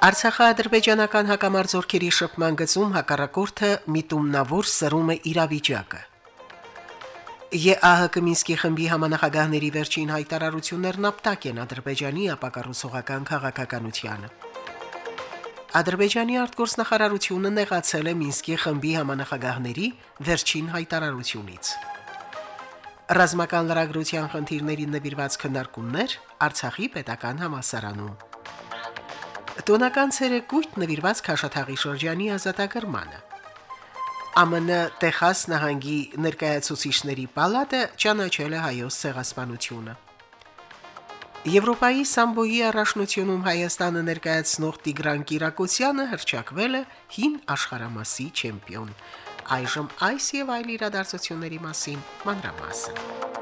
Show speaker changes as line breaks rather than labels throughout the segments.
Արցախա-ադրբեջանական հակամարտությունների շփման գծում հակառակորդը միտումնավոր սրում է իրավիճակը։ ԵԱՀԿ Մինսկի խմբի համանախագահների վերջին հայտարարություններն ապտակ են Ադրբեջանի ապակառուցողական քաղաքականությանը։ Ադրբեջանի արտգործնախարարությունը նեղացել է Մինսկի խմբի համանախագահների վերջին հայտարարությունից։ Ռազմական լրագրության խնդիրներին նվիրված քննարկումներ Արցախի պետական համալսարանում։ Տոնական ցերեկույթ նվիրված Քաշաթաղի շրջանի ազատագրմանը։ ԱՄՆ Տեխաս նահանգի ներկայացուցիչների պալատը ճանաչել է հայոց ցեղասպանությունը։ Եվրոպայի սամբոյի առաջնությունում Հայաստանը ներկայացնող Տիգրան Կիրակոսյանը հրճակվել է հին աշխարհամասի չեմպիոն։ Այժմ այս եւ այլ իրադարձությունների մասին մանրամասն։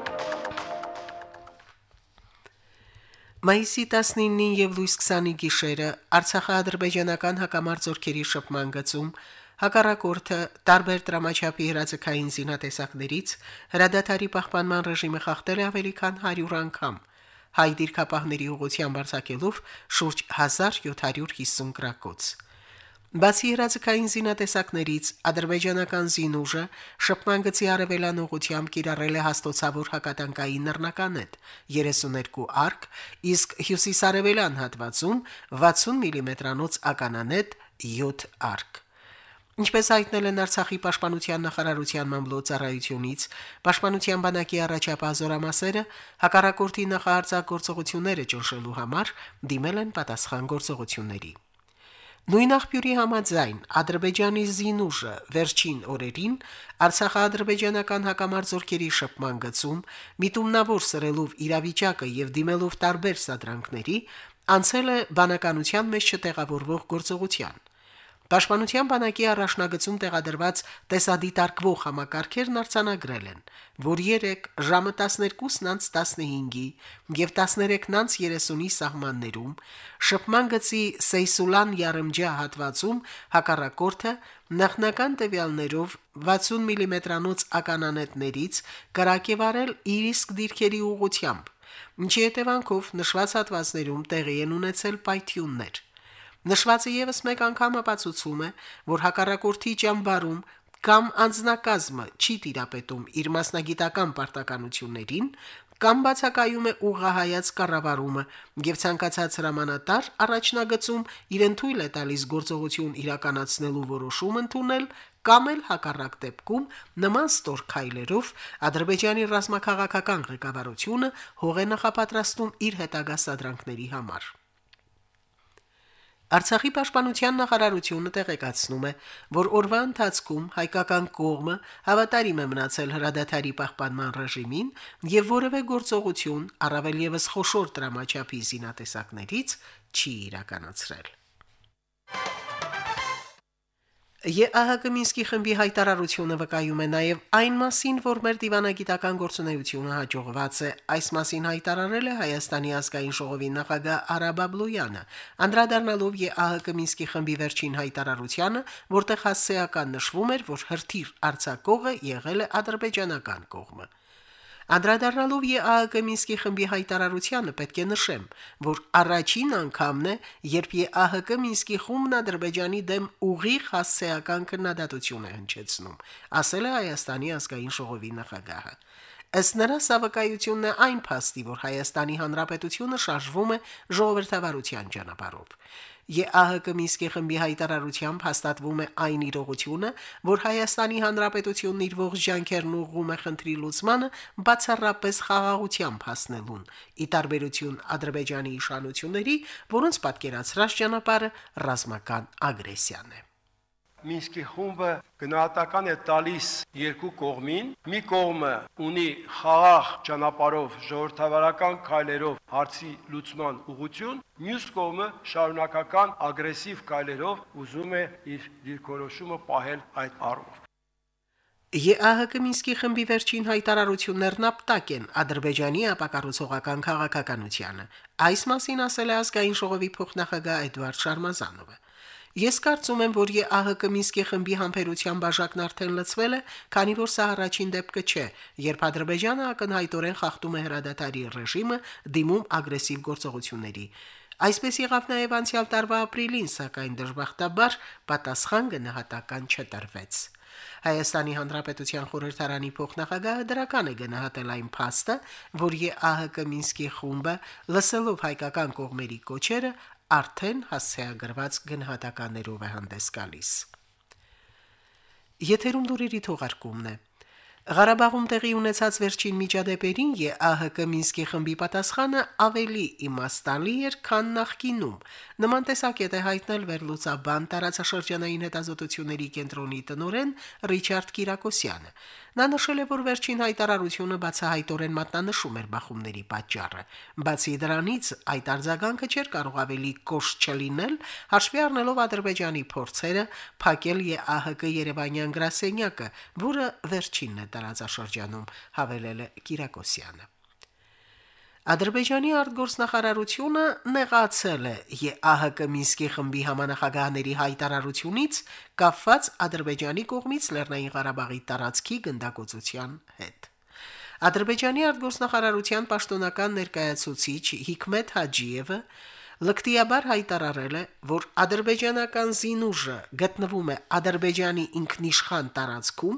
Մայիսի 19-ին եւ լույս 20-ի գիշերը Արցախա-ադրբեջանական հակամարտությունների շփման գծում հակառակորդը տարբեր դրամաչափի հրաձգային զինատեսակներից հրադադարի պահպանման ռեժիմը խախտել ավելի քան 100 անգամ հայ դիրքապահների ուղղությամբ արձակելով շուրջ 1750 գրակոց։ Բացի հրաձգային զինատեսակներից ադրբեջանական զինուժը շփման գծի արևելան ուղությամբ կիրառել է հաստոցավոր հակատանկային նռնականետ 32 արկ, իսկ հյուսիսարևելյան հատվածում 60 մմ-անոց ականանետ 7 արկ։ Ինչպես հայտնել են Արցախի պաշտպանության նախարարության մամլոյցարայությունից, պաշտպանության բանակի առաջապահ զորամասերը հակառակորդի նախարարցակցությունները ճնշելու համար դիմել են պատասխան գործողությունների։ Նույն աղբյուրի համաձայն Ադրբեջանի զինուժը վերջին օրերին Արցախա-ադրբեջանական հակամարտությունների շփման գծում միտումնավոր սրելով իրավիճակը եւ դիմելով տարբեր սադրանքների անցել է բանականության մեջ չտեղավորվող գործողության։ Պաշտպանության բանակի առաջնագծում տեղադրված տեսադիտարկվող համակարգերն արձանագրել են, որ 3 ժամը 12:15-ի եւ 13:30-ի սահմաններում շփման գծի Սեյսուլան Յարմջա հատվածում հակառակորդը նախնական տվյալներով 60 մմ-անոց ականանետներից կրակեվարել իր իսկ դիրքերի ուղությամբ, ինչի հետևանքով նշված հատվածներում տեղի են ունեցել պայթյուններ։ Նշվածը եւս մեկ անգամ ապացուցում է, որ հակառակորդի ճամբարում կամ անձնակազմը չի տիրապետում իր մասնագիտական պարտականություններին, կամ բացակայում է ուղղահայաց կառավարումը եւ ցանկացած հրամանատար առաջնագծում իրեն թույլ է տալիս գործողություն իրականացնելու որոշում ընդունել կամ էլ հակառակ դեպքում նման ստոր քայլերով Ադրբեջանի ռազմաքաղաքական ղեկավարությունը հող է նախապատրաստում իր հետագա սադրանքների համար։ Արցախի պաշտպանության նախարարությունը տեղեկացնում է, որ օրվա ընթացքում հայկական կողմը հավատարիմ է մնացել հրադադարի պահպանման ռեժիմին եւ որևէ գործողություն, առավել եւս խոշոր դրամաչափի զինատեսակներից չի իրականացրել։ ԵԱՀԿ Մինսկի խմբի հայտարարությունը վկայում է նաև այն մասին, որ մեր դիվանագիտական գործունեությունը հաջողված է։ Այս մասին հայտարարել է Հայաստանի ազգային ժողովի նախագահ Արաբաբլոյանը, անդրադառնալով ԵԱՀԿ Մինսկի խմբի վերջին հայտարարությանը, որտեղ հասցեական նշվում էր, որ հրթիռ արձակողը եղել է ադրբեջանական կողմը։ Անդրադառնալով ԵԱՀԿ Մինսկի խմբի հայտարարությանը պետք է նշեմ, որ առաջին անգամն է, երբ ԵԱՀԿ Մինսկի խումբն Ադրբեջանի դեմ ուղիղ հասցեական քննադատություն է հնչեցնում, ասել է Հայաստանի ազգային ժողովի նախագահը։ Ըստ նրա սավկայությունն է այն փաստի, որ Հայաստանի Հանրապետությունը շարժվում է ժողովրդավարության ճանապարհով։ ԵԱՀԿ Մինսկի խմբի հայտարարությամբ հաստատվում է այն իրողությունը, որ Հայաստանի Հանրապետությունն իր ողջ ջանքերն ուղղում է խնդրի լուծմանը բացառապես խաղաղությամբ հասնելուն՝ ի տարբերություն Ադրբեջանի իշխանությունների, որոնց պատկերացրած ճանապարհը ռազմական ագրեսիան է։
Մինսկի խումբը գնահատական է տալիս երկու կողմին։ Մի կողմը ունի խաղաղ ճանապարհով ժողովրդավարական քայլերով հարցի լուծման ուղղություն, մյուս կողմը շարունակական ագրեսիվ կայլերով ուզում է իր դիրքորոշումը պահել այդ առումով։
ԵԱՀԿ Մինսկի խմբի վերջին հայտարարություններն ապտակ են Ադրբեջանի ապակառուցողական քաղաքականությանը։ Այս մասին ասել է ազգային ժողովի փոխնախագահ Էդվարդ Շարմազանովը։ Ես կարծում եմ, որ ԵԱՀԿ Մինսկի խմբի համբերության բաժակն արդեն լցվել է, քանի որ սա առաջին դեպքը չէ, երբ Ադրբեջանը ակնհայտորեն խախտում է հրադադարի ռեժիմը, դիմում ագրեսիվ գործողությունների։ Այսպես եղավ նաև անցյալ տարվա ապրիլին, սակայն դժբախտաբար պատասխան գնահատական չտրվեց։ Հայաստանի Հանրապետության խորհրդարանի փոխնախագահը դրական է գնահատել այն փաստը, որ ԵԱՀԿ Մինսկի խումբը լսելով հայկական կողմերի կոչերը արդեն հասցեագրված գնահատականներով է հանդես գալիս։ Եթերում դուրերի թողարկումն է։ Ղարաբաղում տեղի ունեցած վերջին միջադեպերին ԵԱՀԿ Մինսկի խմբի պատասխանը ավելի իմաստալի էր, քան նախկինում։ Նման տեսակետ է հայտնել Վերլուծաբան տարածաշրջանային հետազոտությունների կենտրոնի տնօրեն Ռիչարդ Կիրակոսյանը։ Նա նշել է, որ վերջին հայտարարությունը բացահայտորեն մատնանշում էր բախումների պատճառը։ Բացի դրանից, այդ արձագանքը չէր կարող ավելի կոշտ չլինել, հաշվի առնելով Ադրբեջանի փորձերը փակել ԵԱՀԿ Երևանյան գրասենյակը, որը վերջինն է տարածաշրջանում, հավելել է Կիրակոսյանը։ Ադրբեջանի արտգործնախարարությունը նեղացել է ԵԱՀԿ Մինսկի խմբի համանախագահների հայտարարությունից կապված Ադրբեջանի կողմից Լեռնային Ղարաբաղի տարածքի գնդակոծության հետ։ Ադրբեջանի արտգործնախարարության պաշտոնական ներկայացուցիչ Հիկմետ Հաջիևը լկտիաբար հայտարարել է, որ ադրբեջանական զինուժը գտնվում է Ադրբեջանի ինքնիշխան տարածքում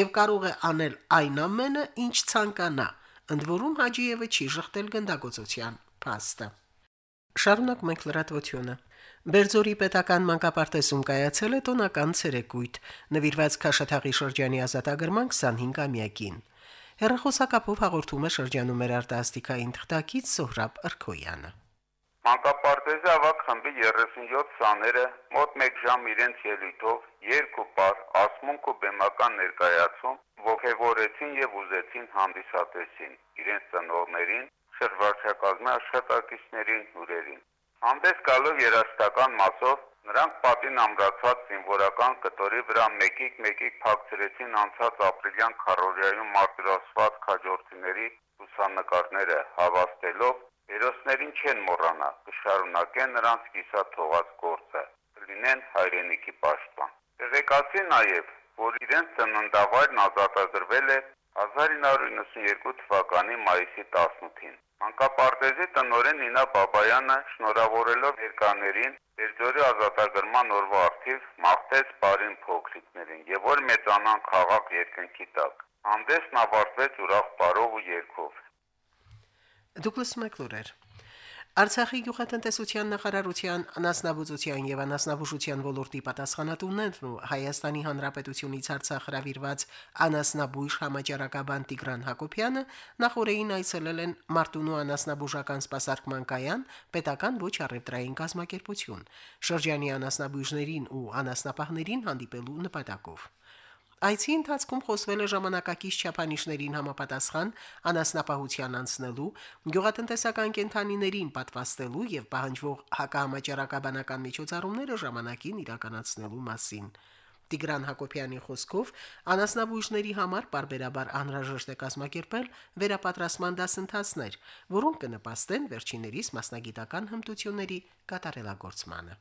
եւ կարող է անել այն ամենը, ինչ ցանկանա ընդ որում Հաջիևը չի շղթել գնդագործության փաստը։ Շարունակ մենք լրատվությունը։ Բերձորի պետական մանկապարտեզում կայացել է տոնական ցերեկույթ, նվիրված Քաշաթաղի շրջանի ազատագրման 25-ամյակին։ Հերրախոսակապով հաղորդում է շրջանում մեր արտասթիկային թղթակից Սոհրաբ Արքոյանը։
Մանկապարտեզի ավակ խմբի 37 սաները մոտ 1 ժամ իրենց ելույթով երկու պար ասմունք ու բեմական ներկայացում ողևորեցին եւ ուզեցին հանդիսատեսին իրենց ծնողներին, շրջվարչակազմի աշխատակիցներին, հյուրերին։ Հանդես գալով երաշտական մասով նրանք պատին ամրացած զինվորական կտորի վրա մեկիկ-մեկիկ փակցրեցին անցած ապրիլյան քարորիայում մարտիրոսված քաջորդիների լուսանկարները հավաստելով Հերոսներին չեն մոռանա, կշարունակեն նրանց կիսա թողած գործը, կլինեն հայրենիքի պաշտպան։ Տեղեկացի նաև, որ իրենց ծննդավայրն ազատագրվել է 1992 թվականի մայիսի 18-ին։ Մանկապարտեզի տնօրեն Նինա Բաբայանը շնորհավորելով ներկաներին Բերձորի ազատագրման օրվա արդիվ մաղթեց բարին փոքրիկներին եւ որ մեծանան խաղաղ երկնքի տակ։ Հանդեսն ավարտվեց ուրախ բարով ու երգով։
Դուգլաս Մակլուրեր Արցախի գյուղատնտեսության նախարարության անասնաբուծության եւ անասնաբուժության ոլորտի պատասխանատուներն ու Հայաստանի Հանրապետությունից Արցախ հravirված անասնաբույժ համաճարակաբան Տիգրան Հակոբյանը նախորդին այցելել են Մարտունու անասնաբուժական սպասարկման կայան պետական ոչ առևտրային կազմակերպություն շրջանի անասնաբույժներին ու անասնապահներին հանդիպելու նպատակով Այցի ընթացքում խոսվել է ժամանակակից չափանիշներին համապատասխան անասնապահության անցնելու, գյուղատնտեսական կենթանիներին պատվաստելու եւ պահանջվող հակահամաճարակաբանական միջոցառումները ժամանակին իրականացնելու մասին։ Տիգրան Հակոբյանի խոսքով անասնաբույժների համար բարբերաբար անհրաժեշտ է կազմակերպել վերապատրաստման դասընթացներ, որոնք կնպաստեն վերջիներիս մասնագիտական հմտությունների կատարելագործմանը։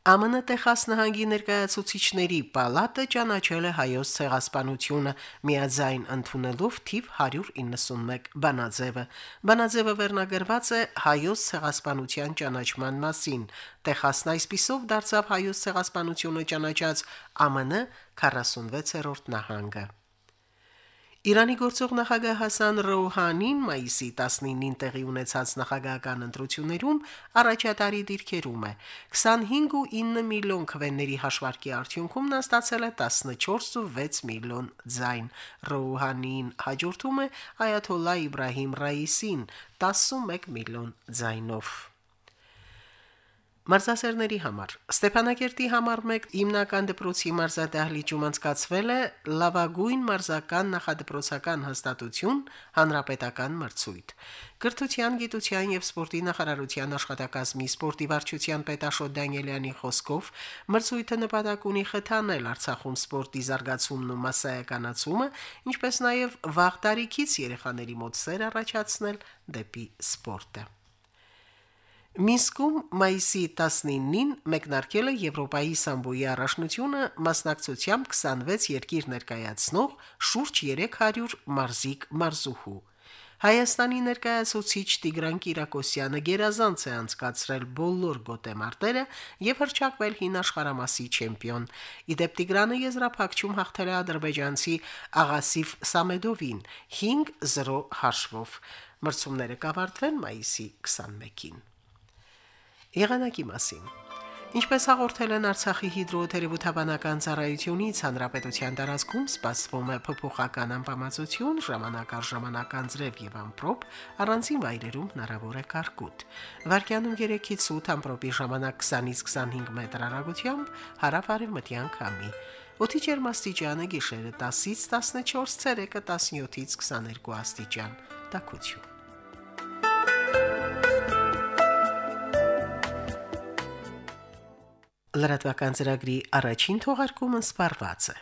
ԱՄՆ Տեխաս նահանգի ներկայացուցիչների պալատը ճանաչել է հայոց ցեղասպանությունը միաձայն ընդունելով թիվ 191 բանաձևը։ Բանաձևը վերնագրված է հայոց ցեղասպանության ճանաչման մասին։ Տեխասն այսպիսով դարձավ հայոց ցեղասպանությունը ճանաչած ԱՄՆ 46-րդ նահանգը։ Իրանի գործող նախագահ Հասան Ռոհանին մայիսի 19-ին տեղի ունեցած նախագահական ընտրություններում առաջատարի դիրքերում է. 25.9 միլիոն քվեների հաշվարկի արդյունքում նա ստացել է 14.6 միլիոն ձայն։ Ռոհանին հաջորդում է Այաթոլլա Իբրահիմ Ռայիսին 11 միլիոն ձայնով։ Մարզասերների համար Ստեփանակերտի համար 1 հիմնական դպրոցի մարզադահլիճում անցկացվել է լավագույն մարզական նախադպրոցական հաստատություն հանրապետական մրցույթ։ Կրթության, գիտության եւ սպորտի նախարարության աշխատակազմի սպորտի վարչության պետ Աշոտ Դանիելյանի խոսքով մրցույթը նպատակ ունի խթանել Արցախում սպորտի զարգացումն ու մասսայականացումը, ինչպես նաեւ վաղ տարիքից երեխաների մոտ սեր առաջացնել դեպի սպորտը։ Մինսկում մայիսի 19-ին մեկնարկել է Եվրոպայի սամբոյի առաջնությունը մասնակցությամբ 26 երկիր ներկայացնող շուրջ 300 մարզիկ մարզուհու։ Հայաստանի ներկայացուցիչ Տիգրան Կիրակոսյանը գերազանց է անցկացրել բոլոր գոտեմարտերը եւ հրճակվել հին աշխարհամասի չեմպիոն։ Իդեպ Տիգրանը եզրափակչում հաղթել է ադրբեջանցի Աղասիֆ Սամեդովին 5-0 հաշվով։ Մրցումները կավարտվեն մայիսի 21-ին։ Եղանակի մասին. Ինչպես հաղորդել են Արցախի հիդրոթերապևտաբանական ծառայությունից, հանրապետության տարածքում սպասվում է փոփոխական անբավարարություն, ժամանակ առ ժամանակ անձրև եւ ամպրոպ, առանձին վայրերում հնարավոր է կարկուտ։ Վարկյանում 3-ից 8 ամպրոպի ժամանակ 20-ից 25 մետր հեռագությամբ հարավարևմտյան քամի։ Օդի ջերմաստիճանը գիշերը 10-ից 14, ցերեկը 17-ից 22 աստիճան։ Տակություն։ Լրատվական ծրագրի առաջին թողարկումը սպառված է։